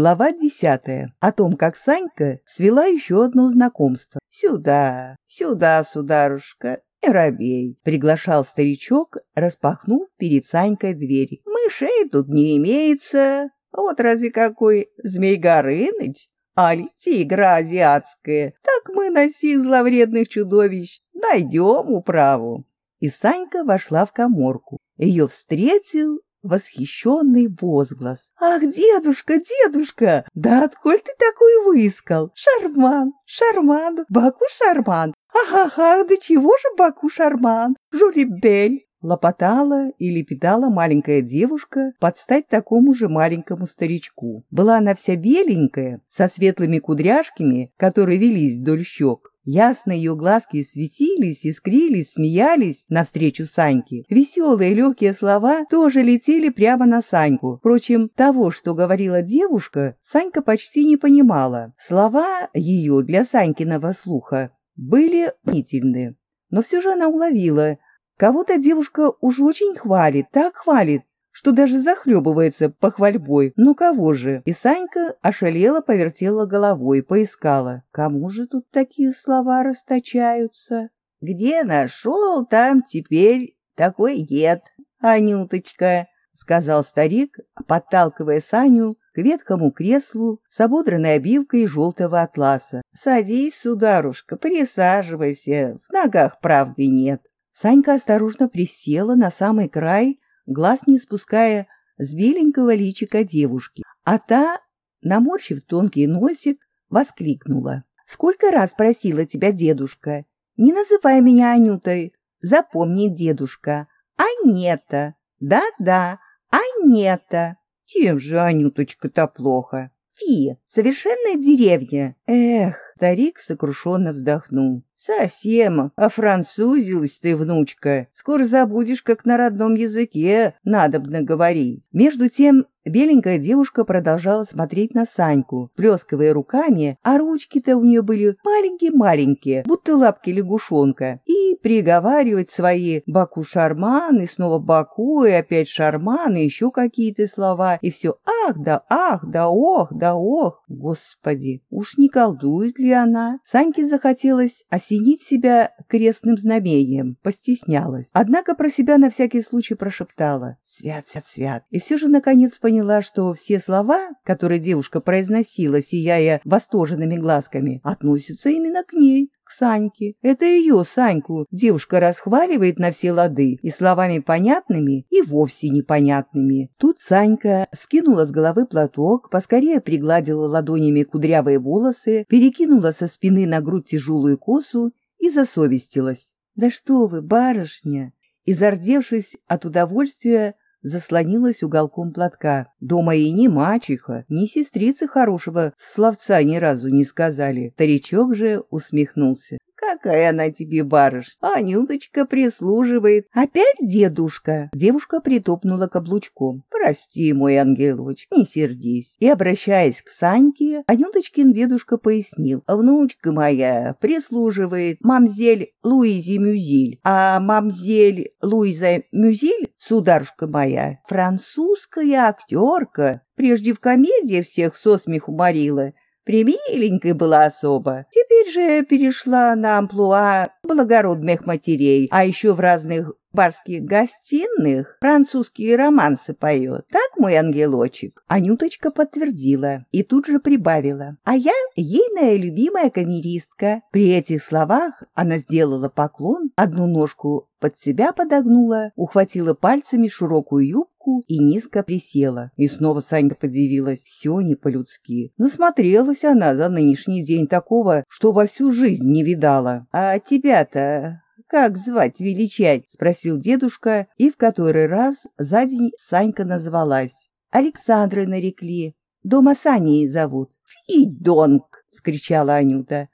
Глава десятая. О том, как Санька свела еще одно знакомство. «Сюда, сюда, сударушка, не робей», — приглашал старичок, распахнув перед Санькой дверь. «Мышей тут не имеется. Вот разве какой Змей Горыныч, али тигра азиатская. Так мы носи зловредных чудовищ найдем управу». И Санька вошла в коморку. Ее встретил восхищенный возглас. «Ах, дедушка, дедушка, да отколь ты такой выискал? Шарман, шарман, Баку шарман, ах-ах-ах, да чего же Баку шарман? Жулибель!» Лопотала и лепетала маленькая девушка под стать такому же маленькому старичку. Была она вся беленькая, со светлыми кудряшками, которые велись вдоль щек. Ясно ее глазки светились, искрились, смеялись навстречу Саньке. Веселые легкие слова тоже летели прямо на Саньку. Впрочем, того, что говорила девушка, Санька почти не понимала. Слова ее для Санькиного слуха были мнительны. Но все же она уловила. Кого-то девушка уж очень хвалит, так хвалит, что даже захлебывается похвальбой. Ну кого же? И Санька ошалела, повертела головой, поискала. Кому же тут такие слова расточаются? Где нашел, там теперь такой дед, Анюточка, — сказал старик, подталкивая Саню к ветхому креслу с ободранной обивкой желтого атласа. — Садись, сударушка, присаживайся, в ногах правды нет. Санька осторожно присела на самый край, глаз не спуская с беленького личика девушки, а та, наморщив тонкий носик, воскликнула. «Сколько раз просила тебя дедушка? Не называй меня Анютой. Запомни, дедушка. Анета. Да-да, Анета. Тем же Анюточка-то плохо. Фи, совершенная деревня. Эх, старик сокрушенно вздохнул. Совсем офранцузилась ты, внучка. Скоро забудешь, как на родном языке надобно говорить. Между тем беленькая девушка продолжала смотреть на Саньку, плескивая руками, а ручки-то у нее были маленькие-маленькие, будто лапки лягушонка, и приговаривать свои «Баку шарман» и снова «Баку» и опять «Шарман» и еще какие-то слова, и все «Ах да ах да ох да ох». Господи, уж не колдует ли она? Саньке захотелось осенить себя крестным знамением, постеснялась. Однако про себя на всякий случай прошептала «Свят, свят, свят». И все же наконец поняла, что все слова, которые девушка произносила, сияя восторженными глазками, относятся именно к ней к Саньке. Это ее Саньку девушка расхваливает на все лады и словами понятными, и вовсе непонятными. Тут Санька скинула с головы платок, поскорее пригладила ладонями кудрявые волосы, перекинула со спины на грудь тяжелую косу и засовестилась. «Да что вы, барышня!» И, зардевшись от удовольствия, заслонилась уголком платка. Дома и ни мачеха, ни сестрицы хорошего словца ни разу не сказали. Старичок же усмехнулся. Какая она тебе барыш? Анюточка прислуживает. Опять дедушка? Девушка притопнула каблучком. Прости, мой ангелочек, не сердись. И, обращаясь к Саньке, Анюточкин дедушка пояснил. Внучка моя прислуживает мамзель Луизе Мюзиль, а мамзель Луиза Мюзиль, сударушка моя, французская актерка, прежде в комедии всех со смеху морила, Примиленькой была особа. Теперь же перешла на амплуа благородных матерей, а еще в разных барских гостиных французские романсы поет. Так, мой ангелочек?» Анюточка подтвердила и тут же прибавила. «А я ейная любимая камеристка». При этих словах она сделала поклон, одну ножку под себя подогнула, ухватила пальцами широкую юбку и низко присела. И снова Санька подивилась. Все не по-людски. Насмотрелась она за нынешний день такого, что во всю жизнь не видала. «А тебя-то как звать величать?» — спросил дедушка, и в который раз за день Санька назвалась. «Александры нарекли. Дома Саней зовут». «Фидонг!» — вскричала Анюта.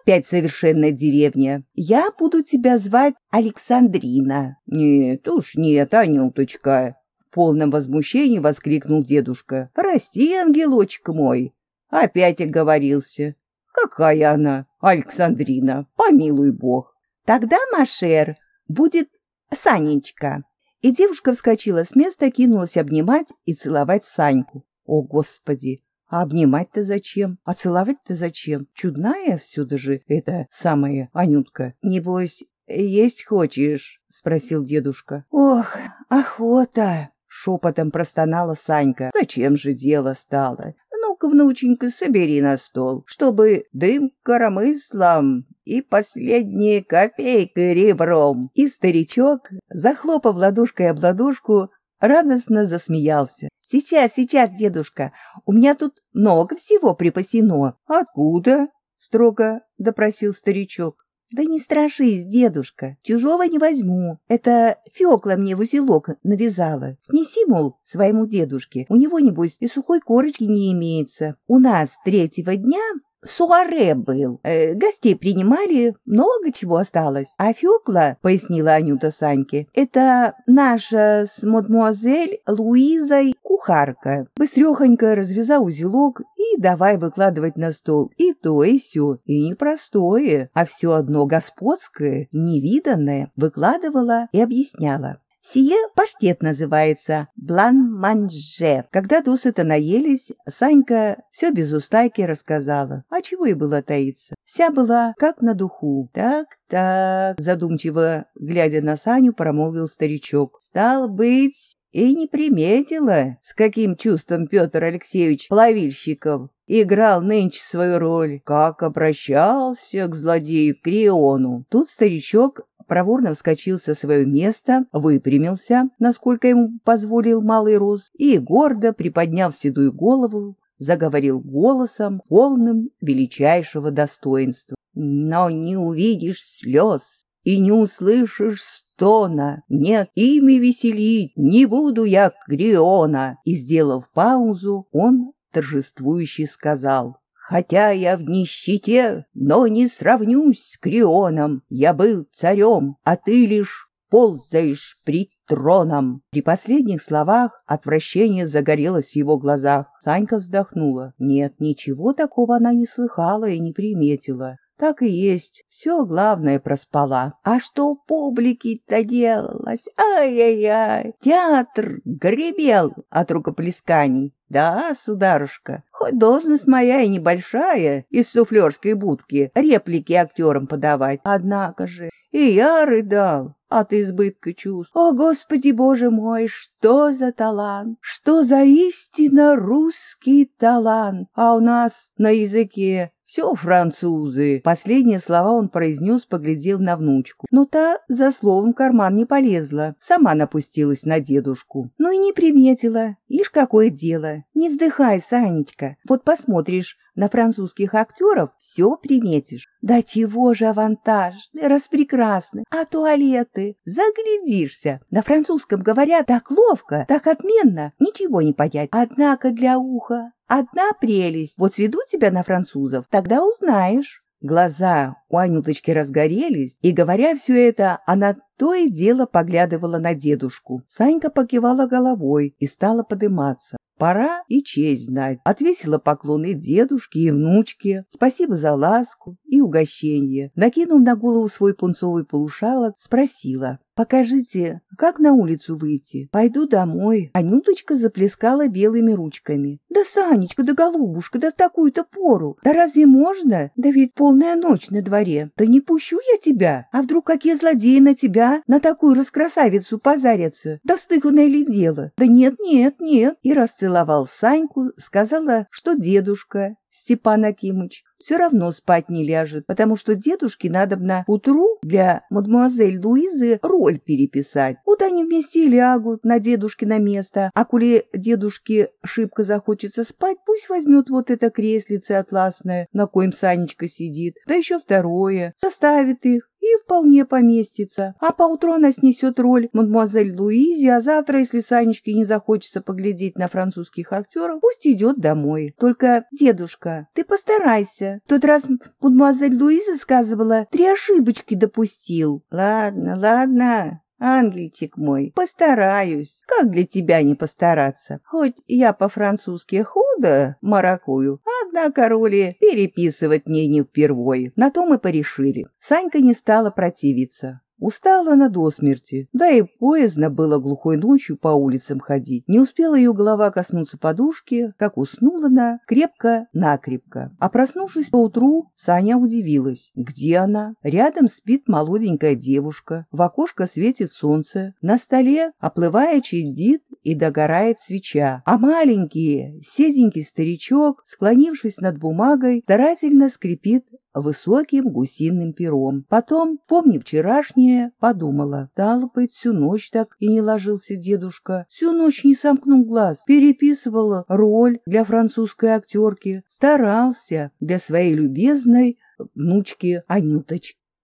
«Опять совершенная деревня. Я буду тебя звать Александрина». «Нет уж нет, Анюточка!» В полном возмущении воскликнул дедушка. «Прости, ангелочек мой!» Опять оговорился. «Какая она, Александрина, помилуй бог!» Тогда Машер будет Санечка. И девушка вскочила с места, кинулась обнимать и целовать Саньку. О, Господи! А обнимать-то зачем? А целовать-то зачем? Чудная всюду же эта самая Анютка. Небось, есть хочешь? — спросил дедушка. — Ох, охота! — шепотом простонала Санька. — Зачем же дело стало? Ну-ка, внученька, собери на стол, чтобы дым коромыслом и последняя копейка ребром. И старичок, захлопав ладошкой об ладошку, радостно засмеялся. «Сейчас, сейчас, дедушка, у меня тут много всего припасено». «Откуда?» — строго допросил старичок. «Да не страшись, дедушка, чужого не возьму. Это Фёкла мне в узелок навязала. Снеси, мол, своему дедушке. У него, небось, и сухой корочки не имеется. У нас третьего дня суаре был. Э, гостей принимали, много чего осталось. А Фёкла, — пояснила Анюта Саньке, — это наша с мадмуазель Луизой кухарка. Быстрёхонько развязал узелок и давай выкладывать на стол и то, и сё. И не простое, а всё одно господское, невиданное, выкладывала и объясняла. Сие паштет называется, блан-манже. Когда досыта наелись, Санька все без устайки рассказала. А чего и было таиться? Вся была как на духу. Так-так, задумчиво, глядя на Саню, промолвил старичок. Стал быть, и не приметила, с каким чувством Петр Алексеевич Плавильщиков играл нынче свою роль, как обращался к злодею Криону. Тут старичок проворно вскочил со своего места, выпрямился, насколько ему позволил малый рост, и, гордо приподняв седую голову, заговорил голосом, полным величайшего достоинства. «Но не увидишь слез и не услышишь стона. Нет, ими веселить не буду я Гриона». И, сделав паузу, он торжествующе сказал Хотя я в нищете, но не сравнюсь с Крионом. Я был царем, а ты лишь ползаешь при троном. При последних словах отвращение загорелось в его глазах. Санька вздохнула. Нет, ничего такого она не слыхала и не приметила. Так и есть, все главное проспала. А что публики-то делалось? Ай-яй-яй! Театр гремел от рукоплесканий. Да, сударушка, хоть должность моя и небольшая, из суфлерской будки, реплики актерам подавать. Однако же и я рыдал от избытка чувств. О, Господи Боже мой, что за талант! Что за истинно русский талант! А у нас на языке «Все французы!» Последние слова он произнес, поглядел на внучку. Но та за словом в карман не полезла, сама напустилась на дедушку. Ну и не приметила. Ишь, какое дело! Не вздыхай, Санечка. Вот посмотришь на французских актеров, все приметишь. Да чего же авантажны, распрекрасны, а туалеты? Заглядишься. На французском говорят так ловко, так отменно, ничего не понять. Однако для уха Одна прелесть. Вот сведу тебя на французов, тогда узнаешь. Глаза у Анюточки разгорелись, и, говоря все это, она то и дело поглядывала на дедушку. Санька покивала головой и стала подыматься. Пора и честь знать. Отвесила поклоны дедушке и внучке. Спасибо за ласку и угощение. Накинув на голову свой пунцовый полушалок, спросила. «Покажите, как на улицу выйти? Пойду домой». Анюточка заплескала белыми ручками. «Да, Санечка, да, голубушка, да в такую-то пору! Да разве можно? Да ведь полная ночь на дворе. Да не пущу я тебя. А вдруг какие злодеи на тебя, на такую раскрасавицу позарятся? Да стыханное ли дело? Да нет, нет, нет». И расцеловал Саньку, сказала, что дедушка Степан Акимыч все равно спать не ляжет, потому что дедушке надо на утру для мадемуазель Луизы роль переписать. Вот они вместе лягут на дедушке на место, а коли дедушке шибко захочется спать, пусть возьмет вот это креслице атласное, на коем Санечка сидит, да еще второе, составит их, и вполне поместится. А поутру она снесет роль мадемуазель Луизи, а завтра, если Санечке не захочется поглядеть на французских актеров, пусть идет домой. Только, дедушка, ты постарайся. В тот раз мадемуазель Луиза сказывала, три ошибочки допустил. Ладно, ладно, Ангельчик мой, постараюсь. Как для тебя не постараться? Хоть я по-французски худо маракую, однако роли переписывать мне не впервой. На то мы порешили. Санька не стала противиться. Устала она до смерти, да и поездно было глухой ночью по улицам ходить. Не успела ее голова коснуться подушки, как уснула она крепко-накрепко. А проснувшись поутру, Саня удивилась. Где она? Рядом спит молоденькая девушка, в окошко светит солнце, на столе, оплывая, чадит и догорает свеча, а маленький, седенький старичок, склонившись над бумагой, старательно скрипит высоким гусиным пером. Потом, помнив вчерашнее, подумала, стало быть, всю ночь так и не ложился дедушка, всю ночь не сомкнул глаз, переписывала роль для французской актерки, старался для своей любезной внучки Анюточки.